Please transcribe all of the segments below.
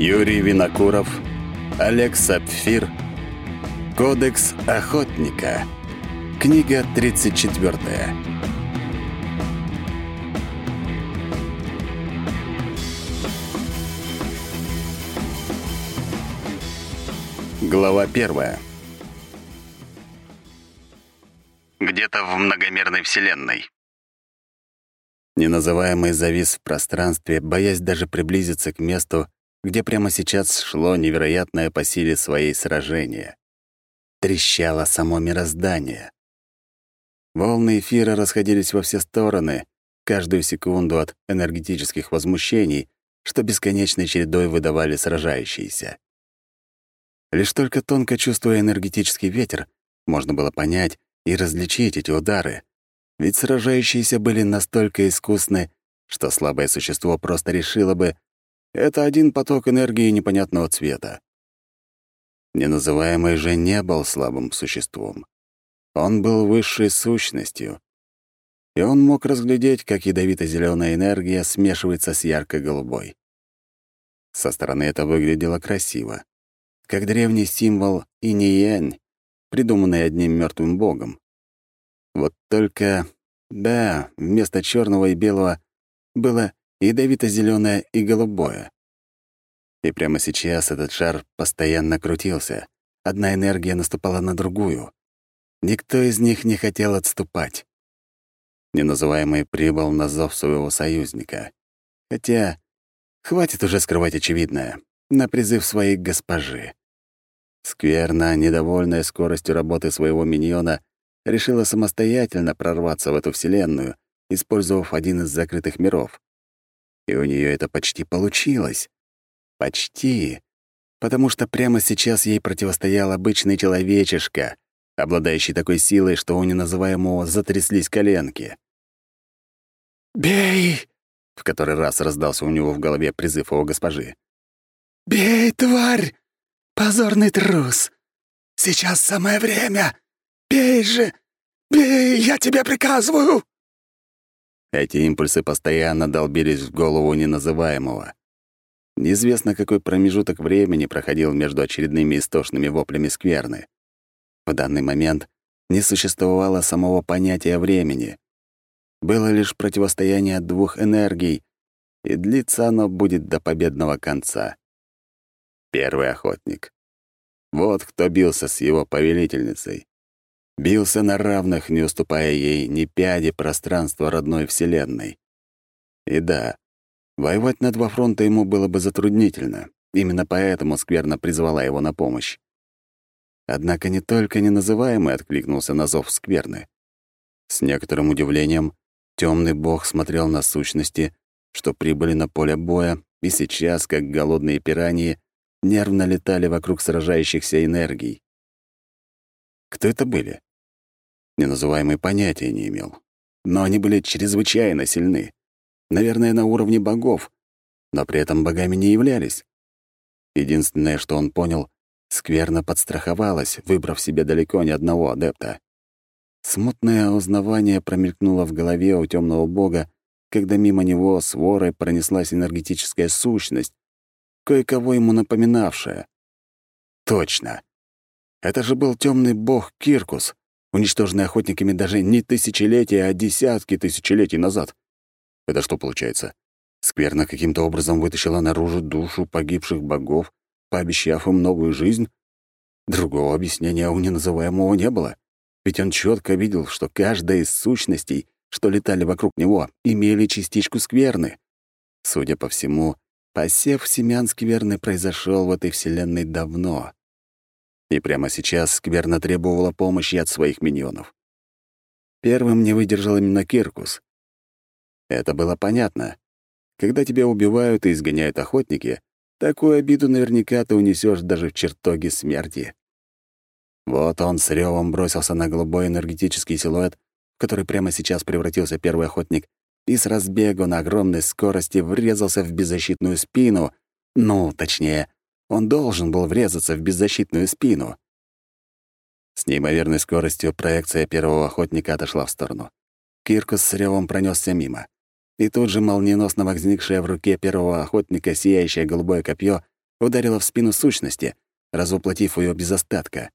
Юрий Винокуров, Олег Сапфир, Кодекс охотника. Книга 34. Глава первая. Где-то в многомерной вселенной. Неназываемый завис в пространстве, боясь даже приблизиться к месту, где прямо сейчас шло невероятное по силе своей сражение. Трещало само мироздание. Волны эфира расходились во все стороны, каждую секунду от энергетических возмущений, что бесконечной чередой выдавали сражающиеся. Лишь только тонко чувствуя энергетический ветер, можно было понять и различить эти удары, ведь сражающиеся были настолько искусны, что слабое существо просто решило бы, это один поток энергии непонятного цвета. Неназываемый же не был слабым существом. Он был высшей сущностью. И он мог разглядеть, как ядовито зеленая энергия смешивается с ярко-голубой. Со стороны это выглядело красиво, как древний символ инь придуманный одним мертвым богом. Вот только, да, вместо черного и белого было ядовито зеленое и голубое. И прямо сейчас этот шар постоянно крутился. Одна энергия наступала на другую. Никто из них не хотел отступать. Неназываемый прибыл на зов своего союзника. Хотя хватит уже скрывать очевидное. На призыв своей госпожи. Скверно, недовольная скоростью работы своего миньона, решила самостоятельно прорваться в эту вселенную, использовав один из закрытых миров. И у нее это почти получилось. Почти. Потому что прямо сейчас ей противостоял обычный человечишка, обладающий такой силой, что у неназываемого затряслись коленки. «Бей!» — в который раз раздался у него в голове призыв его госпожи. «Бей, тварь! Позорный трус! Сейчас самое время! Бей же! Бей, я тебе приказываю!» Эти импульсы постоянно долбились в голову неназываемого. Неизвестно, какой промежуток времени проходил между очередными истошными воплями скверны. В данный момент не существовало самого понятия времени. Было лишь противостояние двух энергий, и длиться оно будет до победного конца. Первый охотник. Вот кто бился с его повелительницей. Бился на равных, не уступая ей ни пяди пространства родной Вселенной. И да, воевать на два фронта ему было бы затруднительно. Именно поэтому Скверна призвала его на помощь. Однако не только неназываемый откликнулся на зов Скверны. С некоторым удивлением темный бог смотрел на сущности, что прибыли на поле боя, и сейчас, как голодные пираньи, нервно летали вокруг сражающихся энергий. Кто это были? Неназываемый понятия не имел. Но они были чрезвычайно сильны. Наверное, на уровне богов, но при этом богами не являлись. Единственное, что он понял, скверно подстраховалась, выбрав себе далеко не одного адепта. Смутное узнавание промелькнуло в голове у темного бога, когда мимо него с ворой пронеслась энергетическая сущность, кое-кого ему напоминавшая. Точно. Это же был темный бог Киркус, уничтоженный охотниками даже не тысячелетия, а десятки тысячелетий назад. Это что получается? Скверно каким-то образом вытащила наружу душу погибших богов, пообещав им новую жизнь? Другого объяснения у неназываемого не было. Ведь он четко видел, что каждая из сущностей, что летали вокруг него, имели частичку скверны. Судя по всему, посев семян скверны произошел в этой вселенной давно. И прямо сейчас скверно требовала помощи от своих миньонов. Первым не выдержал именно Киркус. Это было понятно. Когда тебя убивают и изгоняют охотники, такую обиду наверняка ты унесешь даже в чертоге смерти. Вот он с ревом бросился на голубой энергетический силуэт, в который прямо сейчас превратился первый охотник, и с разбегу на огромной скорости врезался в беззащитную спину, ну, точнее, он должен был врезаться в беззащитную спину. С неимоверной скоростью проекция первого охотника отошла в сторону. Киркус с ревом пронесся мимо. И тут же молниеносно возникшее в руке первого охотника сияющее голубое копье ударила в спину сущности, развоплотив ее без остатка.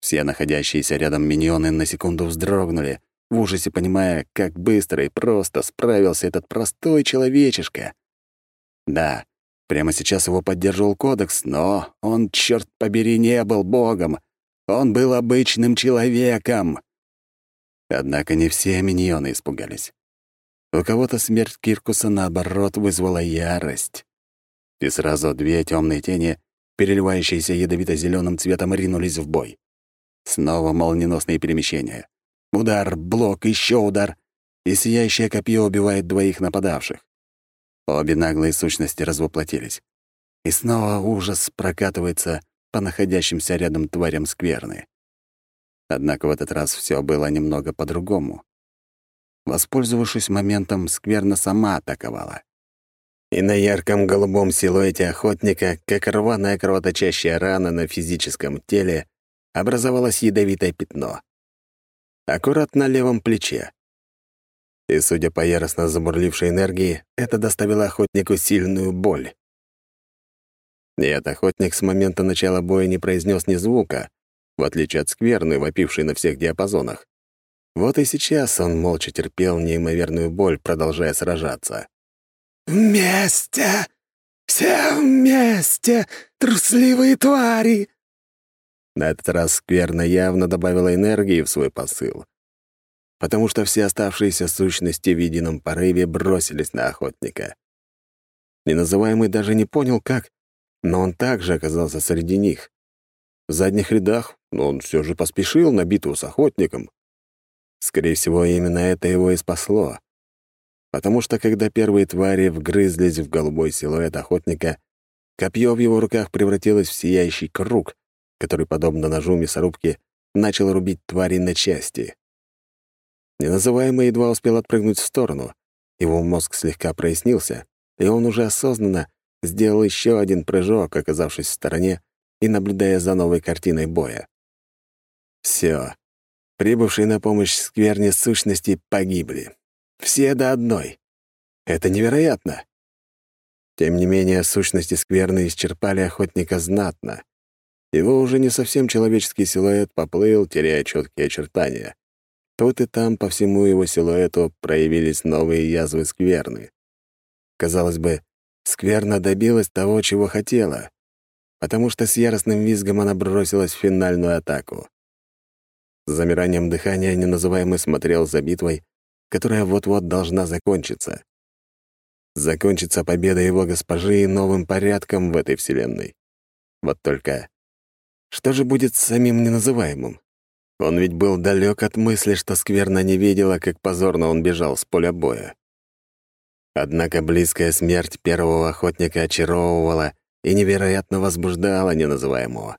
Все находящиеся рядом миньоны на секунду вздрогнули, в ужасе понимая, как быстро и просто справился этот простой человечишка. Да, прямо сейчас его поддерживал кодекс, но он, черт побери, не был богом. Он был обычным человеком. Однако не все миньоны испугались. У кого-то смерть Киркуса, наоборот, вызвала ярость. И сразу две темные тени, переливающиеся ядовито зеленым цветом, ринулись в бой. Снова молниеносные перемещения. Удар, блок, еще удар, и сияющее копье убивает двоих нападавших. Обе наглые сущности развоплотились. И снова ужас прокатывается по находящимся рядом тварям скверны. Однако в этот раз все было немного по-другому. Воспользовавшись моментом, скверна сама атаковала. И на ярком голубом силуэте охотника, как рваная кровоточащая рана на физическом теле, образовалось ядовитое пятно. Аккурат на левом плече. И, судя по яростно забурлившей энергии, это доставило охотнику сильную боль. Нет, охотник с момента начала боя не произнес ни звука, в отличие от скверны, вопившей на всех диапазонах. Вот и сейчас он молча терпел неимоверную боль, продолжая сражаться. «Вместе! Все вместе, трусливые твари!» На этот раз скверна явно добавила энергии в свой посыл, потому что все оставшиеся сущности в едином порыве бросились на охотника. Неназываемый даже не понял, как, но он также оказался среди них. В задних рядах, он все же поспешил на битву с охотником. Скорее всего, именно это его и спасло. Потому что, когда первые твари вгрызлись в голубой силуэт охотника, копье в его руках превратилось в сияющий круг, который, подобно ножу мясорубки, начал рубить твари на части. Неназываемый едва успел отпрыгнуть в сторону. Его мозг слегка прояснился, и он уже осознанно сделал еще один прыжок, оказавшись в стороне и наблюдая за новой картиной боя. Все. Прибывшие на помощь скверне сущности погибли. Все до одной. Это невероятно. Тем не менее, сущности скверны исчерпали охотника знатно. Его уже не совсем человеческий силуэт поплыл, теряя четкие очертания. Тут и там по всему его силуэту проявились новые язвы скверны. Казалось бы, скверна добилась того, чего хотела, потому что с яростным визгом она бросилась в финальную атаку. С замиранием дыхания неназываемый смотрел за битвой, которая вот-вот должна закончиться. Закончится победа его госпожи и новым порядком в этой вселенной. Вот только что же будет с самим неназываемым? Он ведь был далек от мысли, что скверно не видела, как позорно он бежал с поля боя. Однако близкая смерть первого охотника очаровывала и невероятно возбуждала неназываемого.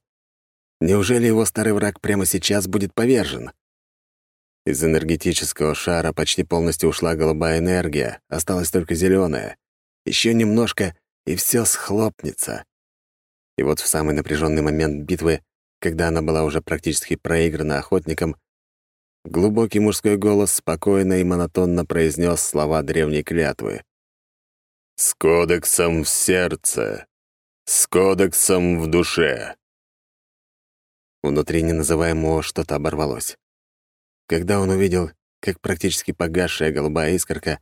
Неужели его старый враг прямо сейчас будет повержен? Из энергетического шара почти полностью ушла голубая энергия, осталась только зеленая. Еще немножко, и все схлопнется. И вот в самый напряженный момент битвы, когда она была уже практически проиграна охотником, глубокий мужской голос спокойно и монотонно произнес слова древней клятвы. «С кодексом в сердце, с кодексом в душе». Внутри неназываемого что-то оборвалось. Когда он увидел, как практически погасшая голубая искорка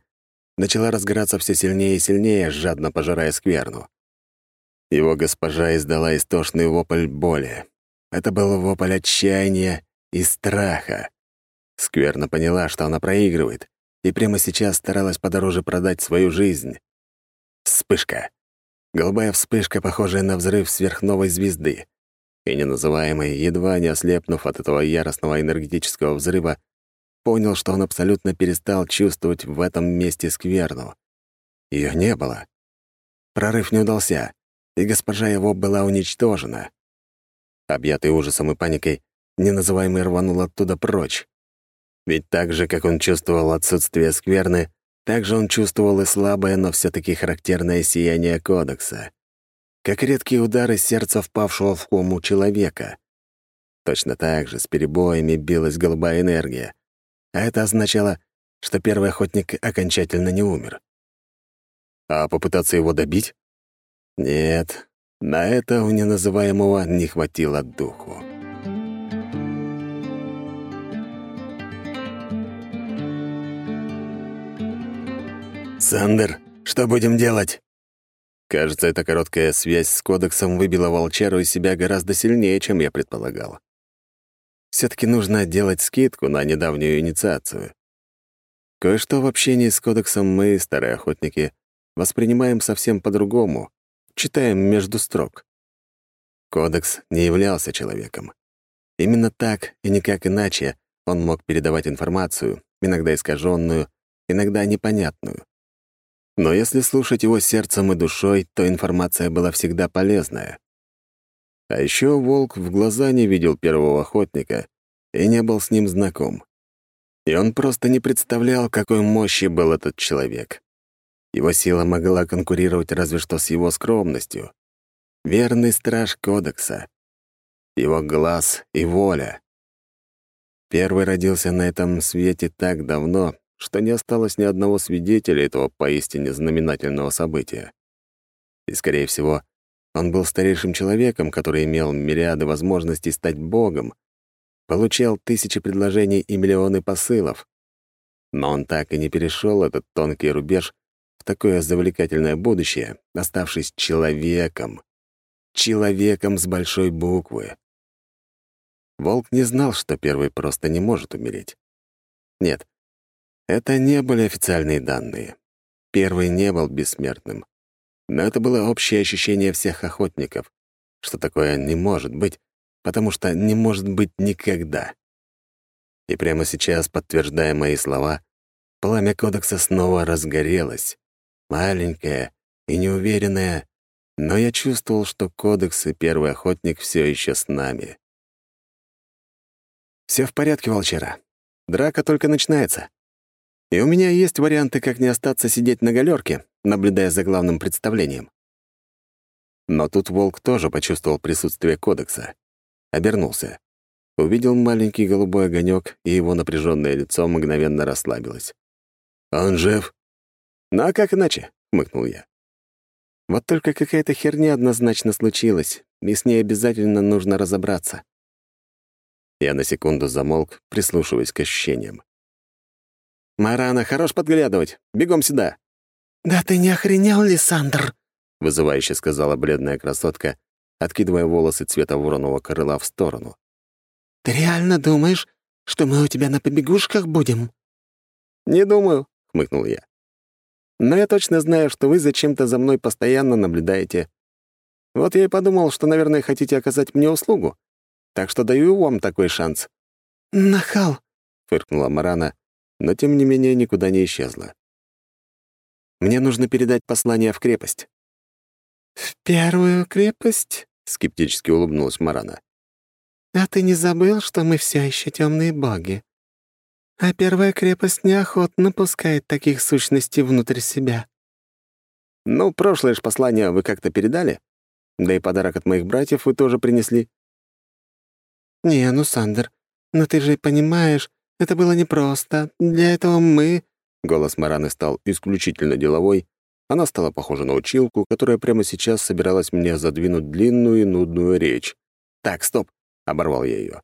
начала разгораться все сильнее и сильнее, жадно пожирая скверну. Его госпожа издала истошный вопль боли. Это был вопль отчаяния и страха. Скверно поняла, что она проигрывает, и прямо сейчас старалась подороже продать свою жизнь. Вспышка. Голубая вспышка, похожая на взрыв сверхновой звезды и неназываемый, едва не ослепнув от этого яростного энергетического взрыва, понял, что он абсолютно перестал чувствовать в этом месте скверну. Ее не было. Прорыв не удался, и госпожа его была уничтожена. Объятый ужасом и паникой, неназываемый рванул оттуда прочь. Ведь так же, как он чувствовал отсутствие скверны, так же он чувствовал и слабое, но все таки характерное сияние кодекса как редкие удары сердца впавшего в кому человека. Точно так же с перебоями билась голубая энергия, а это означало, что первый охотник окончательно не умер. А попытаться его добить? Нет, На это у неназываемого не хватило духу. «Сандер, что будем делать?» Кажется, эта короткая связь с кодексом выбила волчару из себя гораздо сильнее, чем я предполагал. все таки нужно делать скидку на недавнюю инициацию. Кое-что в общении с кодексом мы, старые охотники, воспринимаем совсем по-другому, читаем между строк. Кодекс не являлся человеком. Именно так и никак иначе он мог передавать информацию, иногда искаженную, иногда непонятную. Но если слушать его сердцем и душой, то информация была всегда полезная. А еще волк в глаза не видел первого охотника и не был с ним знаком. И он просто не представлял, какой мощи был этот человек. Его сила могла конкурировать разве что с его скромностью. Верный страж кодекса. Его глаз и воля. Первый родился на этом свете так давно, что не осталось ни одного свидетеля этого поистине знаменательного события. И, скорее всего, он был старейшим человеком, который имел мириады возможностей стать богом, получал тысячи предложений и миллионы посылов. Но он так и не перешел этот тонкий рубеж такое завлекательное будущее, оставшись человеком. Человеком с большой буквы. Волк не знал, что первый просто не может умереть. Нет, это не были официальные данные. Первый не был бессмертным. Но это было общее ощущение всех охотников, что такое не может быть, потому что не может быть никогда. И прямо сейчас, подтверждая мои слова, пламя кодекса снова разгорелось, маленькое и неуверенное, но я чувствовал, что кодекс и первый охотник все еще с нами. Все в порядке, волчара. Драка только начинается. И у меня есть варианты, как не остаться сидеть на галерке, наблюдая за главным представлением. Но тут волк тоже почувствовал присутствие кодекса. Обернулся. Увидел маленький голубой огонек, и его напряженное лицо мгновенно расслабилось. «Он жив?» «Ну а как иначе?» — хмыкнул я. «Вот только какая-то херня однозначно случилась, и с ней обязательно нужно разобраться». Я на секунду замолк, прислушиваясь к ощущениям. «Марана, хорош подглядывать. Бегом сюда». «Да ты не охренел, Лиссандр?» — вызывающе сказала бледная красотка, откидывая волосы цвета вороного крыла в сторону. «Ты реально думаешь, что мы у тебя на побегушках будем?» «Не думаю», — хмыкнул я. «Но я точно знаю, что вы зачем-то за мной постоянно наблюдаете. Вот я и подумал, что, наверное, хотите оказать мне услугу. Так что даю вам такой шанс». «Нахал», — фыркнула Марана, но тем не менее никуда не исчезла. Мне нужно передать послание в крепость. «В первую крепость?» — скептически улыбнулась Марана. «А ты не забыл, что мы все еще темные боги? А первая крепость неохотно пускает таких сущностей внутрь себя». «Ну, прошлое ж послание вы как-то передали? Да и подарок от моих братьев вы тоже принесли». «Не, ну, Сандер, но ты же понимаешь, это было непросто. Для этого мы...» Голос Мараны стал исключительно деловой. Она стала похожа на училку, которая прямо сейчас собиралась мне задвинуть длинную и нудную речь. «Так, стоп!» — оборвал я ее.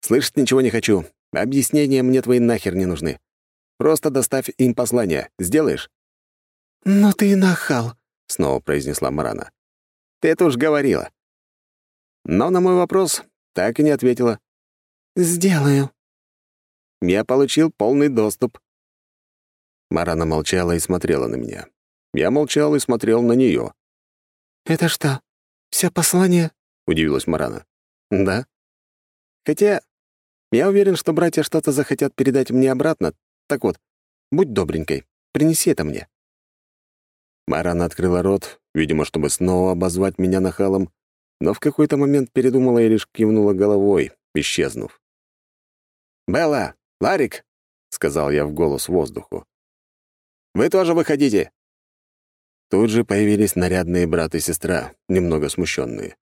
«Слышать ничего не хочу. Объяснения мне твои нахер не нужны. Просто доставь им послание. Сделаешь?» «Ну ты нахал», — снова произнесла Марана. «Ты это уж говорила». Но на мой вопрос так и не ответила. «Сделаю», я получил полный доступ». Марана молчала и смотрела на меня. Я молчал и смотрел на нее. «Это что, все послание?» — удивилась Марана. «Да. Хотя я уверен, что братья что-то захотят передать мне обратно. Так вот, будь добренькой, принеси это мне». Марана открыла рот, видимо, чтобы снова обозвать меня нахалом, но в какой-то момент передумала и лишь кивнула головой, исчезнув. «Белла, «Ларик!» — сказал я в голос воздуху. «Вы тоже выходите!» Тут же появились нарядные брат и сестра, немного смущенные.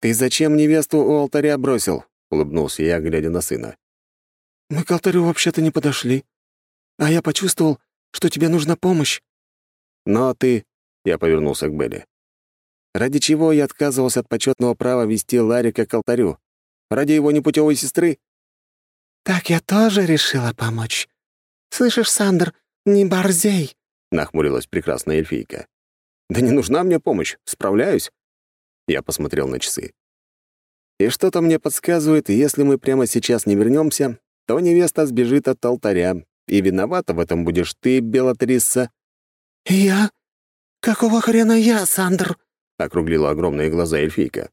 «Ты зачем невесту у алтаря бросил?» — улыбнулся я, глядя на сына. «Мы к алтарю вообще-то не подошли. А я почувствовал, что тебе нужна помощь». «Но ты...» — я повернулся к Белли. ради чего я отказывался от почетного права вести Ларика к алтарю? Ради его непутевой сестры? «Так я тоже решила помочь. Слышишь, Сандер, не борзей!» — нахмурилась прекрасная эльфийка. «Да не нужна мне помощь, справляюсь». Я посмотрел на часы. И что-то мне подсказывает, если мы прямо сейчас не вернемся, то невеста сбежит от алтаря, и виновата в этом будешь ты, Белатрисса». «Я? Какого хрена я, Сандр?» — округлила огромные глаза эльфийка.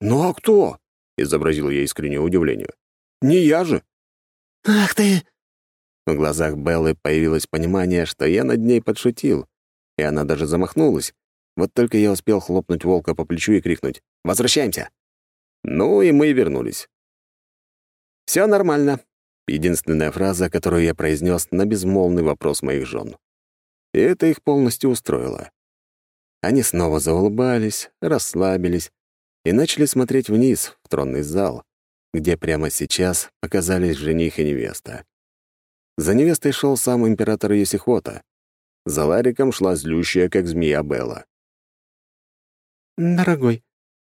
«Ну а кто?» — изобразил я искреннее удивление. «Не я же!» «Ах ты!» В глазах Беллы появилось понимание, что я над ней подшутил, и она даже замахнулась. Вот только я успел хлопнуть волка по плечу и крикнуть «Возвращаемся!» Ну и мы вернулись. Все нормально. Единственная фраза, которую я произнес на безмолвный вопрос моих жен. И это их полностью устроило. Они снова заулыбались, расслабились и начали смотреть вниз, в тронный зал, где прямо сейчас показались жених и невеста. За невестой шел сам император Есихота. За Лариком шла злющая, как змея Белла. «Дорогой,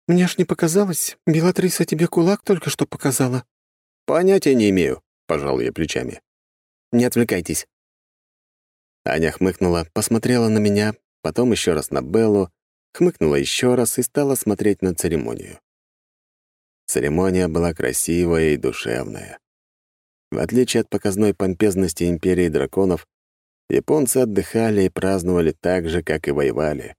мне ж не показалось. Белатриса тебе кулак только что показала». «Понятия не имею», — пожал я плечами. «Не отвлекайтесь». Аня хмыкнула, посмотрела на меня, потом еще раз на Беллу, хмыкнула еще раз и стала смотреть на церемонию. Церемония была красивая и душевная. В отличие от показной помпезности империи драконов, японцы отдыхали и праздновали так же, как и воевали.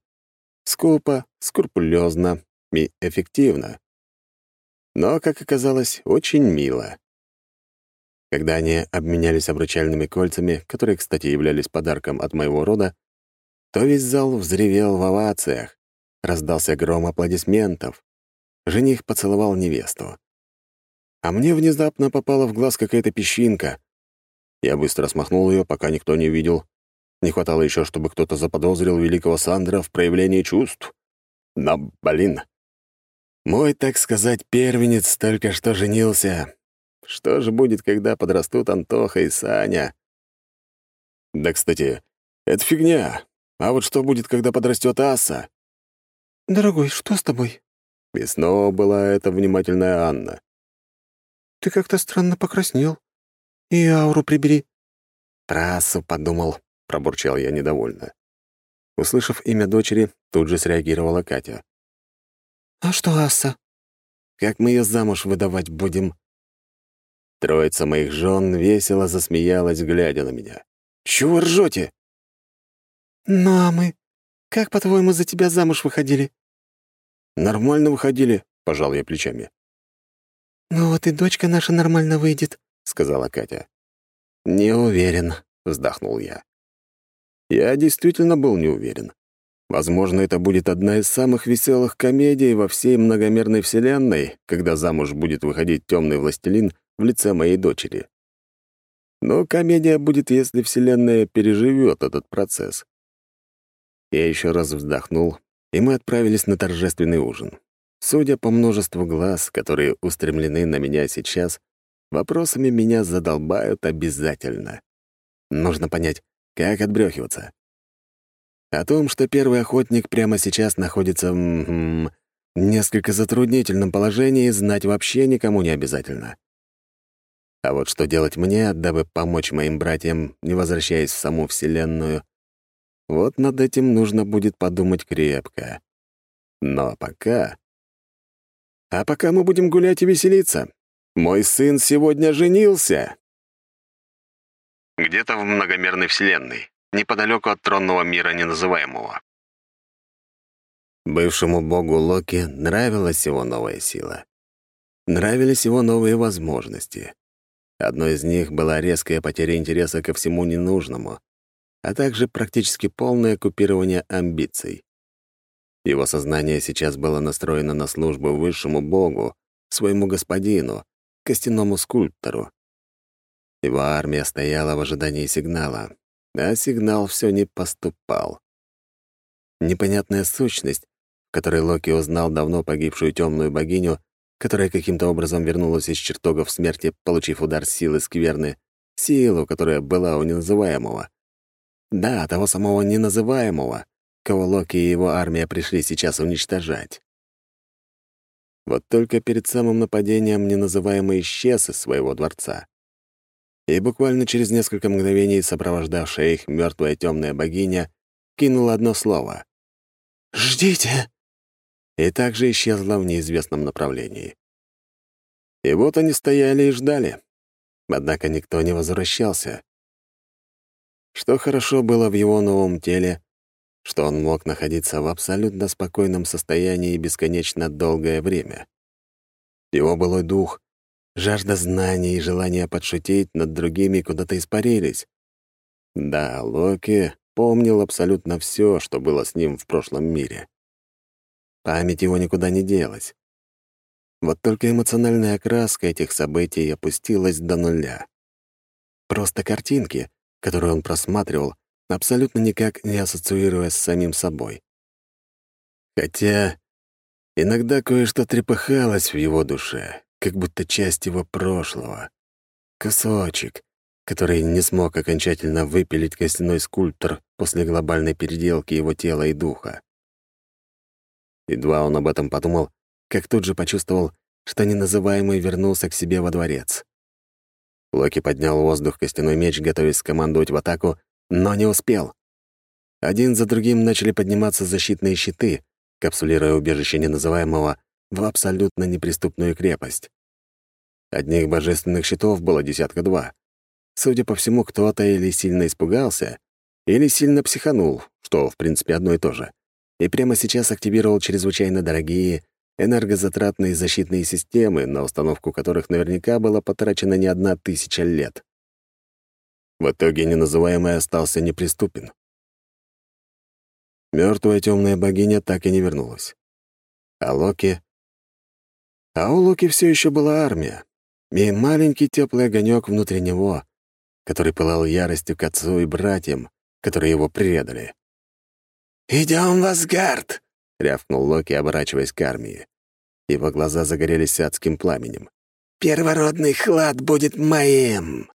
Скупо, скрупулезно, и эффективно. Но, как оказалось, очень мило. Когда они обменялись обручальными кольцами, которые, кстати, являлись подарком от моего рода, то весь зал взревел в овациях, раздался гром аплодисментов. Жених поцеловал невесту. А мне внезапно попала в глаз какая-то песчинка. Я быстро смахнул ее, пока никто не видел. Не хватало еще, чтобы кто-то заподозрил великого Сандра в проявлении чувств. Но, блин, мой, так сказать, первенец только что женился. Что же будет, когда подрастут Антоха и Саня? Да, кстати, это фигня. А вот что будет, когда подрастет Аса? «Дорогой, что с тобой?» И снова была эта внимательная Анна. «Ты как-то странно покраснел. И ауру прибери». «Трассу подумал», — пробурчал я недовольно. Услышав имя дочери, тут же среагировала Катя. «А что Аса?» «Как мы ее замуж выдавать будем?» Троица моих жен весело засмеялась, глядя на меня. «Чего вы ржете?» «Ну а мы? Как, по-твоему, за тебя замуж выходили?» «Нормально выходили», — пожал я плечами. «Ну вот и дочка наша нормально выйдет», — сказала Катя. «Не уверен», — вздохнул я. Я действительно был не уверен. Возможно, это будет одна из самых веселых комедий во всей многомерной вселенной, когда замуж будет выходить темный властелин в лице моей дочери. Но комедия будет, если вселенная переживет этот процесс. Я еще раз вздохнул, и мы отправились на торжественный ужин. Судя по множеству глаз, которые устремлены на меня сейчас, вопросами меня задолбают обязательно. Нужно понять, как отбрехиваться. О том, что первый охотник прямо сейчас находится в несколько затруднительном положении, знать вообще никому не обязательно. А вот что делать мне, дабы помочь моим братьям, не возвращаясь в саму Вселенную, вот над этим нужно будет подумать крепко. Но пока... А пока мы будем гулять и веселиться. Мой сын сегодня женился. Где-то в многомерной Вселенной неподалеку от тронного мира неназываемого. Бывшему богу Локи нравилась его новая сила. Нравились его новые возможности. Одной из них была резкая потеря интереса ко всему ненужному, а также практически полное купирование амбиций. Его сознание сейчас было настроено на службу высшему богу, своему господину, костяному скульптору. Его армия стояла в ожидании сигнала, а сигнал все не поступал. Непонятная сущность, в которой Локи узнал давно погибшую темную богиню, которая каким-то образом вернулась из чертогов смерти, получив удар силы скверны, силу, которая была у неназываемого. Да, того самого неназываемого, кого Локи и его армия пришли сейчас уничтожать. Вот только перед самым нападением неназываемый исчез из своего дворца. И буквально через несколько мгновений сопровождавшая их мертвая темная богиня кинула одно слово. «Ждите!» И также исчезла в неизвестном направлении. И вот они стояли и ждали. Однако никто не возвращался. Что хорошо было в его новом теле, что он мог находиться в абсолютно спокойном состоянии бесконечно долгое время. Его былой дух, жажда знаний и желание подшутить над другими куда-то испарились. Да, Локи помнил абсолютно все, что было с ним в прошлом мире. Память его никуда не делась. Вот только эмоциональная окраска этих событий опустилась до нуля. Просто картинки, которые он просматривал, абсолютно никак не ассоциируясь с самим собой. Хотя иногда кое-что трепыхалось в его душе, как будто часть его прошлого. Кусочек, который не смог окончательно выпилить костяной скульптор после глобальной переделки его тела и духа. Едва он об этом подумал, как тут же почувствовал, что неназываемый вернулся к себе во дворец. Локи поднял в воздух костяной меч, готовясь скомандовать в атаку, но не успел. Один за другим начали подниматься защитные щиты, капсулируя убежище неназываемого в абсолютно неприступную крепость. Одних божественных щитов было десятка два. Судя по всему, кто-то или сильно испугался, или сильно психанул, что, в принципе, одно и то же, и прямо сейчас активировал чрезвычайно дорогие, энергозатратные защитные системы, на установку которых наверняка было потрачено не одна тысяча лет. В итоге неназываемый остался неприступен. Мертвая темная богиня так и не вернулась. А Локи... А у Локи все еще была армия, и маленький теплый огонек внутри него, который пылал яростью к отцу и братьям, которые его предали. «Идем в Асгард!» — рявкнул Локи, оборачиваясь к армии. Его глаза загорелись адским пламенем. «Первородный хлад будет моим!»